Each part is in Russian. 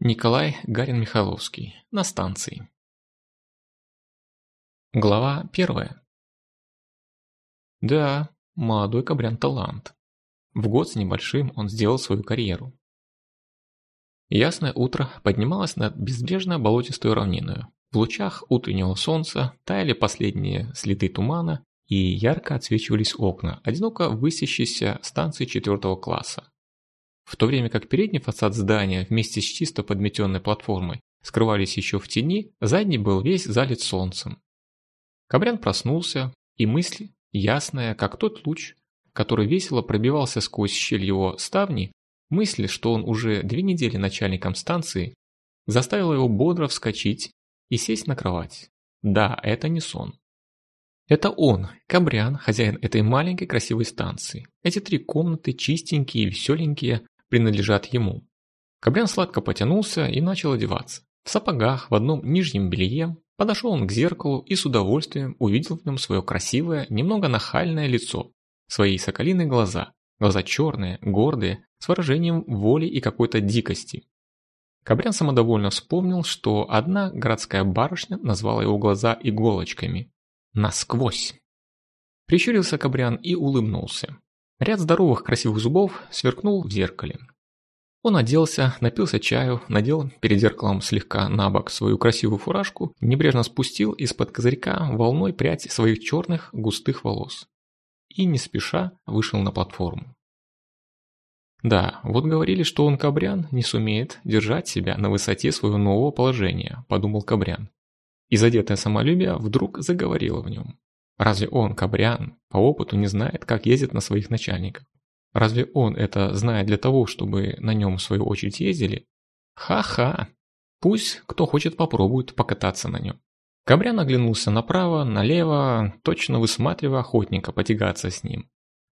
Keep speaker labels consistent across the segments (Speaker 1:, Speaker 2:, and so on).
Speaker 1: Николай Гарин-Михайловский. На станции. Глава первая. Да, молодой Кобрян талант. В год с небольшим он сделал свою карьеру. Ясное утро поднималось над безбрежно болотистую равниною. В лучах утреннего солнца таяли последние следы тумана и ярко отсвечивались окна, одиноко высящейся станции четвертого класса. В то время как передний фасад здания вместе с чисто подметенной платформой скрывались еще в тени, задний был весь залит солнцем. Кобрян проснулся, и мысль, ясная, как тот луч, который весело пробивался сквозь щель его ставни, мысль, что он уже две недели начальником станции, заставила его бодро вскочить и сесть на кровать. Да, это не сон. Это он, Кобрян, хозяин этой маленькой красивой станции. Эти три комнаты, чистенькие веселенькие, принадлежат ему. Кобрян сладко потянулся и начал одеваться. В сапогах, в одном нижнем белье, подошел он к зеркалу и с удовольствием увидел в нем свое красивое, немного нахальное лицо, свои соколиные глаза, глаза черные, гордые, с выражением воли и какой-то дикости. Кобрян самодовольно вспомнил, что одна городская барышня назвала его глаза иголочками. Насквозь. Прищурился Кобрян и улыбнулся. Ряд здоровых красивых зубов сверкнул в зеркале. Он оделся, напился чаю, надел перед зеркалом слегка на бок свою красивую фуражку, небрежно спустил из-под козырька волной прядь своих черных густых волос. И не спеша вышел на платформу. Да, вот говорили, что он, Кабрян, не сумеет держать себя на высоте своего нового положения, подумал Кабрян. И задетое самолюбие вдруг заговорило в нем. Разве он, Кабрян, по опыту не знает, как ездить на своих начальников? Разве он это знает для того, чтобы на нем в свою очередь ездили? Ха-ха! Пусть кто хочет попробует покататься на нем. Кабрян оглянулся направо, налево, точно высматривая охотника потягаться с ним.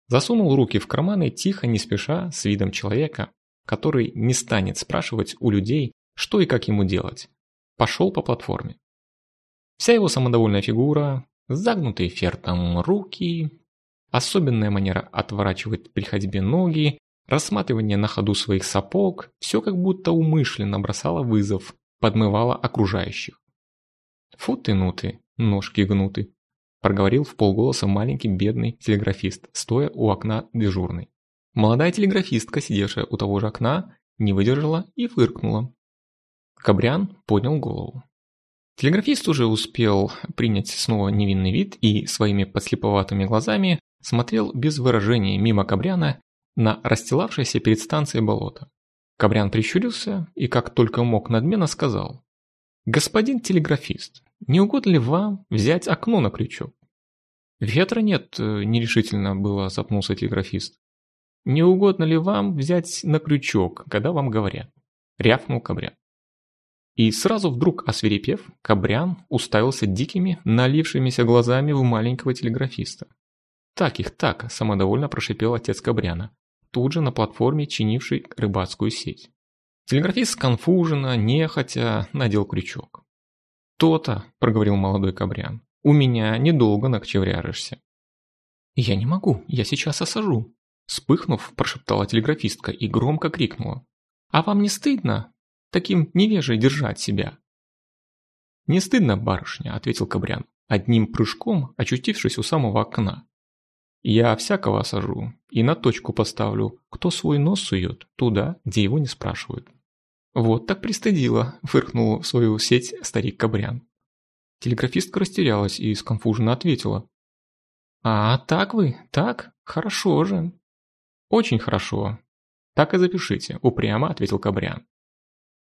Speaker 1: Засунул руки в карманы тихо, не спеша, с видом человека, который не станет спрашивать у людей, что и как ему делать. Пошел по платформе. Вся его самодовольная фигура, загнутые фертом руки, особенная манера отворачивать при ходьбе ноги, рассматривание на ходу своих сапог, все как будто умышленно бросало вызов, подмывало окружающих. «Фу ты, ну ты, ножки гнуты», – проговорил в полголоса маленький бедный телеграфист, стоя у окна дежурной. Молодая телеграфистка, сидевшая у того же окна, не выдержала и фыркнула. Кабрян поднял голову. Телеграфист уже успел принять снова невинный вид и своими подслеповатыми глазами смотрел без выражения мимо Кабряна на расстилавшееся перед станцией болото. Кабрян прищурился и как только мог надменно сказал «Господин телеграфист, не угодно ли вам взять окно на крючок?» «Ветра нет», – нерешительно было запнулся телеграфист. «Не угодно ли вам взять на крючок, когда вам говорят?» – рявкнул Кабрян. И сразу вдруг осверепев, Кабрян уставился дикими, налившимися глазами в маленького телеграфиста. «Так их, так!» – самодовольно прошипел отец Кабряна, тут же на платформе, чинивший рыбацкую сеть. Телеграфист сконфуженно, нехотя, надел крючок. «То-то», – проговорил молодой Кабрян, – «у меня недолго накчевряжешься». «Я не могу, я сейчас осажу», – вспыхнув, прошептала телеграфистка и громко крикнула. «А вам не стыдно? Таким невежей держать себя?» «Не стыдно, барышня», — ответил Кабрян, одним прыжком очутившись у самого окна. «Я всякого осажу и на точку поставлю, кто свой нос сует туда, где его не спрашивают». «Вот так пристыдила», — фыркнул в свою сеть старик Кабрян. Телеграфистка растерялась и сконфуженно ответила. «А, так вы? Так? Хорошо же». «Очень хорошо. Так и запишите», — упрямо ответил Кабрян.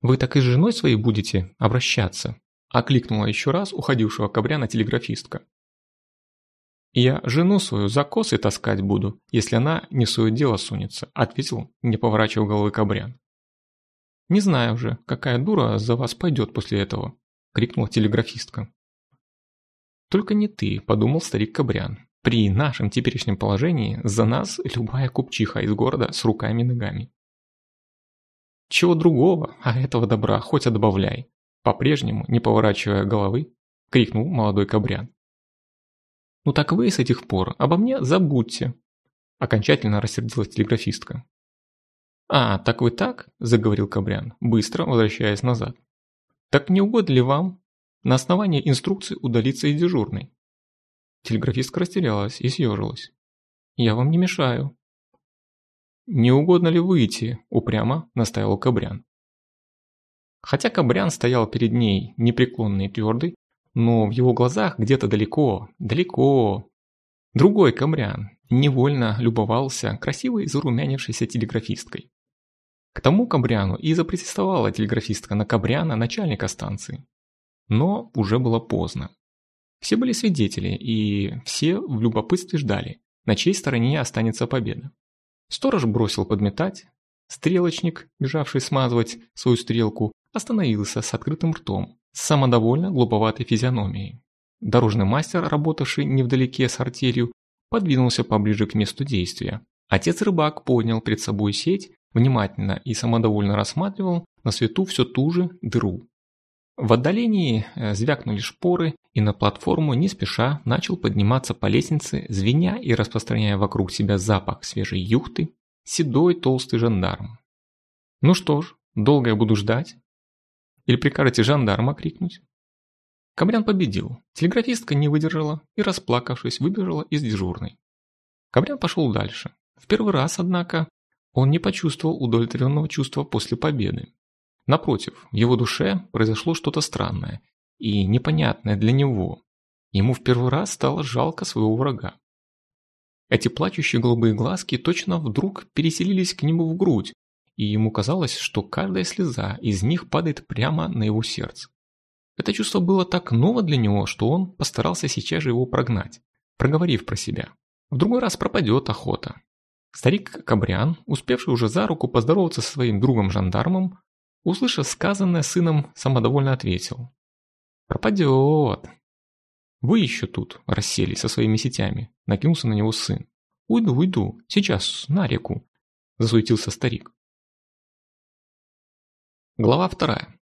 Speaker 1: «Вы так и с женой своей будете обращаться?» – окликнула еще раз уходившего Кобряна телеграфистка. «Я жену свою за косы таскать буду, если она не в свое дело сунется», – ответил, не поворачивая головы Кобрян. «Не знаю уже, какая дура за вас пойдет после этого», – крикнула телеграфистка. «Только не ты», – подумал старик Кобрян. «При нашем теперешнем положении за нас любая купчиха из города с руками и ногами». Чего другого, а этого добра хоть отбавляй. По-прежнему, не поворачивая головы, крикнул молодой кабрян. «Ну так вы с этих пор обо мне забудьте!» Окончательно рассердилась телеграфистка. «А, так вы так?» – заговорил Кабрян, быстро возвращаясь назад. «Так не угодно ли вам на основании инструкции удалиться из дежурной?» Телеграфистка растерялась и съежилась. «Я вам не мешаю». «Не угодно ли выйти?» – упрямо настаивал Кабрян. Хотя Кабрян стоял перед ней непреклонный и твердый, но в его глазах где-то далеко, далеко. Другой Кабрян невольно любовался красивой зарумянившейся телеграфисткой. К тому Кабряну и запротестовала телеграфистка на Кабряна, начальника станции. Но уже было поздно. Все были свидетели, и все в любопытстве ждали, на чьей стороне останется победа. Сторож бросил подметать, стрелочник, бежавший смазывать свою стрелку, остановился с открытым ртом, с самодовольно глуповатой физиономией. Дорожный мастер, работавший невдалеке с артелью, подвинулся поближе к месту действия. Отец-рыбак поднял перед собой сеть, внимательно и самодовольно рассматривал на свету все ту же дыру. В отдалении э, звякнули шпоры, и на платформу не спеша начал подниматься по лестнице, звеня и распространяя вокруг себя запах свежей юхты, седой толстый жандарм. «Ну что ж, долго я буду ждать?» Или прикажете жандарма крикнуть? Кабрян победил. Телеграфистка не выдержала и, расплакавшись, выбежала из дежурной. Кабрян пошел дальше. В первый раз, однако, он не почувствовал удовлетворенного чувства после победы. Напротив, в его душе произошло что-то странное и непонятное для него. Ему в первый раз стало жалко своего врага. Эти плачущие голубые глазки точно вдруг переселились к нему в грудь, и ему казалось, что каждая слеза из них падает прямо на его сердце. Это чувство было так ново для него, что он постарался сейчас же его прогнать, проговорив про себя. В другой раз пропадет охота. Старик Кабриан, успевший уже за руку поздороваться со своим другом-жандармом, услышав сказанное сыном, самодовольно ответил. «Пропадет». «Вы еще тут расселись со своими сетями», — накинулся на него сын. «Уйду, уйду, сейчас на реку», — засуетился старик. Глава вторая.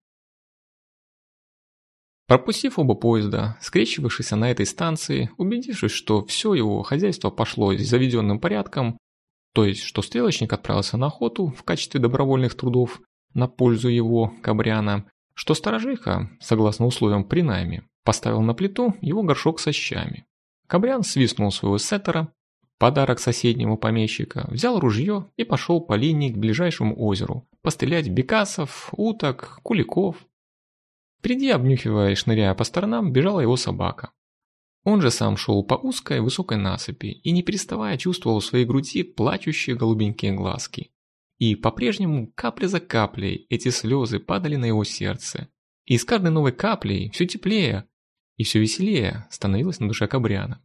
Speaker 1: Пропустив оба поезда, скрещивавшись на этой станции, убедившись, что все его хозяйство пошло заведенным порядком, то есть, что стрелочник отправился на охоту в качестве добровольных трудов на пользу его, Кабряна, что сторожиха, согласно условиям при найме, поставил на плиту его горшок со щами. Кабрян свистнул своего сеттера, подарок соседнего помещика, взял ружье и пошел по линии к ближайшему озеру, пострелять бекасов, уток, куликов. Впереди, обнюхивая и шныряя по сторонам, бежала его собака. Он же сам шел по узкой высокой насыпи и не переставая чувствовал в своей груди плачущие голубенькие глазки. И по-прежнему капля за каплей эти слезы падали на его сердце. И с каждой новой каплей все теплее и все веселее становилось на душе Кабриана.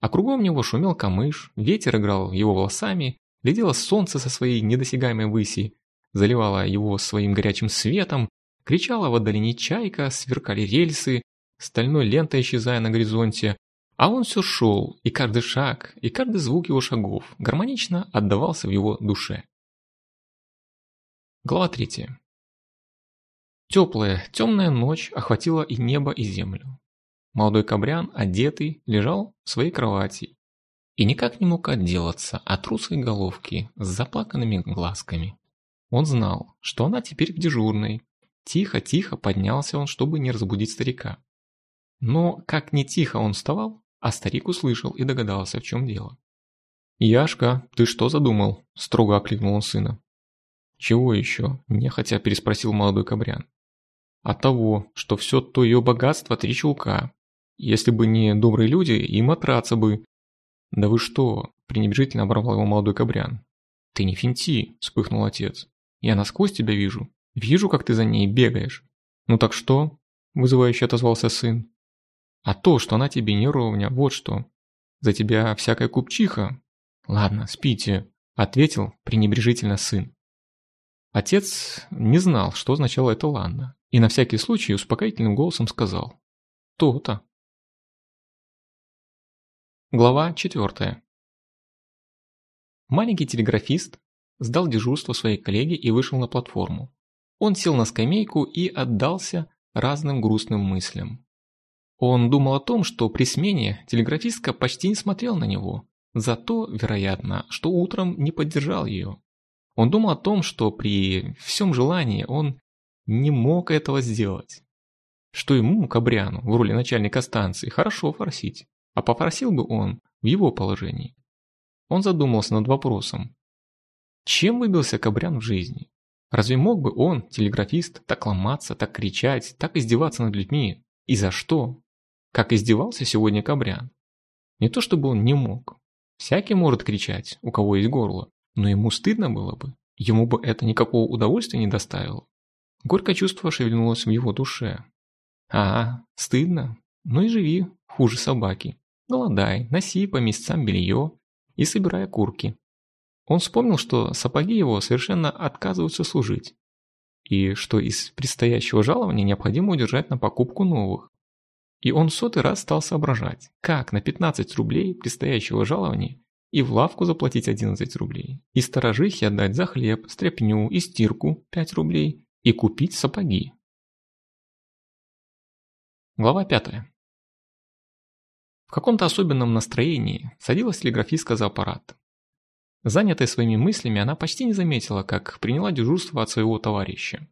Speaker 1: А кругом него шумел камыш, ветер играл его волосами, глядело солнце со своей недосягаемой выси, заливало его своим горячим светом, кричала в отдалении чайка, сверкали рельсы, стальной лентой исчезая на горизонте, а он все шел, и каждый шаг, и каждый звук его шагов гармонично отдавался в его душе. Глава третья. Теплая, темная ночь охватила и небо, и землю. Молодой Кабрян, одетый, лежал в своей кровати и никак не мог отделаться от русской головки с заплаканными глазками. Он знал, что она теперь в дежурной. Тихо-тихо поднялся он, чтобы не разбудить старика. Но как не тихо он вставал, а старик услышал и догадался, в чем дело. «Яшка, ты что задумал?» – строго окликнул он сына. «Чего еще?» – нехотя переспросил молодой Кабрян. «От того, что все то ее богатство – три чулка, если бы не добрые люди, им отраться бы. Да вы что? Пренебрежительно оборвал его молодой кабрян. Ты не финти, вспыхнул отец. Я насквозь тебя вижу. Вижу, как ты за ней бегаешь. Ну так что? Вызывающе отозвался сын. А то, что она тебе не ровня, вот что. За тебя всякая купчиха. Ладно, спите, ответил пренебрежительно сын. Отец не знал, что означало это ладно, и на всякий случай успокоительным голосом сказал. То-то. Глава 4. Маленький телеграфист сдал дежурство своей коллеге и вышел на платформу. Он сел на скамейку и отдался разным грустным мыслям. Он думал о том, что при смене телеграфистка почти не смотрел на него, зато, вероятно, что утром не поддержал ее. Он думал о том, что при всем желании он не мог этого сделать. Что ему, Кабряну, в роли начальника станции, хорошо форсить. А попросил бы он в его положении. Он задумался над вопросом. Чем выбился Кабрян в жизни? Разве мог бы он, телеграфист, так ломаться, так кричать, так издеваться над людьми? И за что? Как издевался сегодня Кабрян? Не то чтобы он не мог. Всякий может кричать, у кого есть горло. Но ему стыдно было бы. Ему бы это никакого удовольствия не доставило. Горькое чувство шевельнулось в его душе. А, стыдно. Ну и живи, хуже собаки. Голодай, носи по месяцам белье и собирай курки. Он вспомнил, что сапоги его совершенно отказываются служить. И что из предстоящего жалования необходимо удержать на покупку новых. И он сотый раз стал соображать, как на 15 рублей предстоящего жалования и в лавку заплатить 11 рублей, и сторожихе отдать за хлеб, стряпню и стирку 5 рублей, и купить сапоги. Глава 5. В каком-то особенном настроении садилась телеграфистка за аппарат. Занятая своими мыслями, она почти не заметила, как приняла дежурство от своего товарища.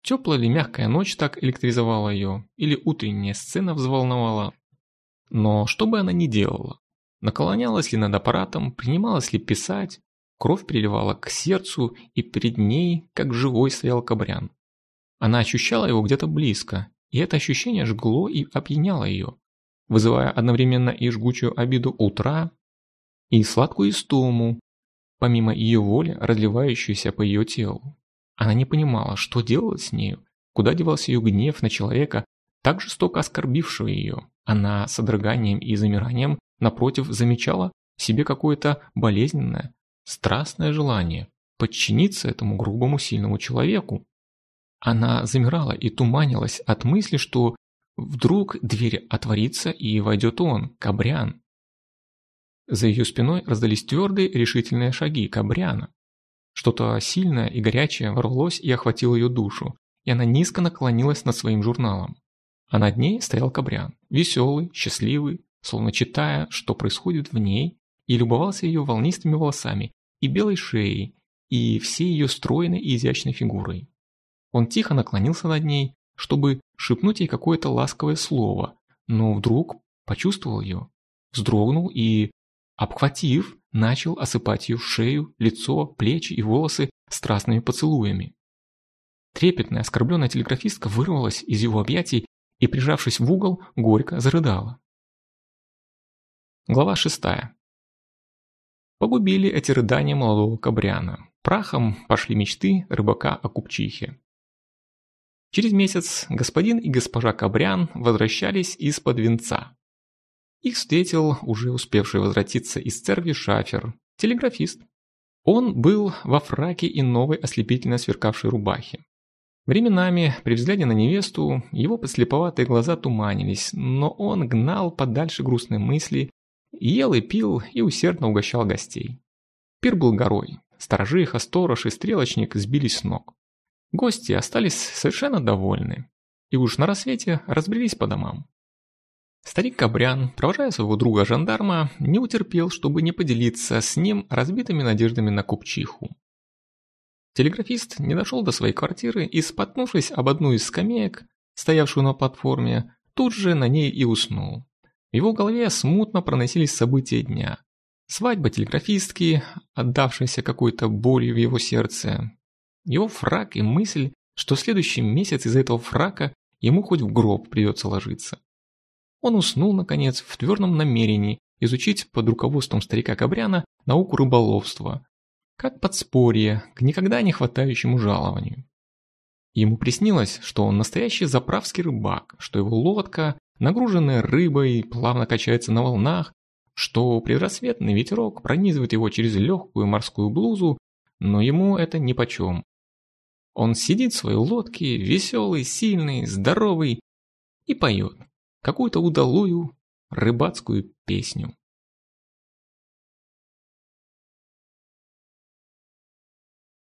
Speaker 1: Теплая или мягкая ночь так электризовала ее, или утренняя сцена взволновала. Но что бы она ни делала, наклонялась ли над аппаратом, принималась ли писать, кровь переливала к сердцу, и перед ней, как живой, стоял Кабрян. Она ощущала его где-то близко, и это ощущение жгло и опьяняло ее, вызывая одновременно и жгучую обиду утра, и сладкую истому, помимо ее воли, разливающуюся по ее телу. Она не понимала, что делать с нею, куда девался ее гнев на человека, так жестоко оскорбившего ее. Она с содроганием и замиранием, напротив, замечала в себе какое-то болезненное, страстное желание подчиниться этому грубому сильному человеку. Она замирала и туманилась от мысли, что вдруг дверь отворится и войдет он, Кабрян, за ее спиной раздались твердые решительные шаги Кабриана. Что-то сильное и горячее ворвалось и охватило ее душу, и она низко наклонилась над своим журналом. А над ней стоял Кабриан, веселый, счастливый, словно читая, что происходит в ней, и любовался ее волнистыми волосами и белой шеей, и всей ее стройной и изящной фигурой. Он тихо наклонился над ней, чтобы шепнуть ей какое-то ласковое слово, но вдруг почувствовал ее, вздрогнул и Обхватив, начал осыпать ее шею, лицо, плечи и волосы страстными поцелуями. Трепетная, оскорбленная телеграфистка вырвалась из его объятий и, прижавшись в угол, горько зарыдала. Глава шестая. Погубили эти рыдания молодого Кабряна. Прахом пошли мечты рыбака о купчихе. Через месяц господин и госпожа Кабрян возвращались из-под венца. Их встретил уже успевший возвратиться из церкви шафер, телеграфист. Он был во фраке и новой ослепительно сверкавшей рубахе. Временами, при взгляде на невесту, его подслеповатые глаза туманились, но он гнал подальше грустные мысли, ел и пил и усердно угощал гостей. Пир был горой. Сторожиха, сторож и стрелочник сбились с ног. Гости остались совершенно довольны. И уж на рассвете разбрелись по домам. Старик Кабрян, провожая своего друга-жандарма, не утерпел, чтобы не поделиться с ним разбитыми надеждами на купчиху. Телеграфист не дошел до своей квартиры и, споткнувшись об одну из скамеек, стоявшую на платформе, тут же на ней и уснул. В его голове смутно проносились события дня. Свадьба телеграфистки, отдавшаяся какой-то болью в его сердце. Его фрак и мысль, что следующий месяц из-за этого фрака ему хоть в гроб придется ложиться. Он уснул, наконец, в твердом намерении изучить под руководством старика Кабряна науку рыболовства, как подспорье к никогда не хватающему жалованию. Ему приснилось, что он настоящий заправский рыбак, что его лодка, нагруженная рыбой, плавно качается на волнах, что предрассветный ветерок пронизывает его через легкую морскую блузу, но ему это нипочем. Он сидит в своей лодке, веселый, сильный, здоровый, и поет какую-то удалую рыбацкую песню.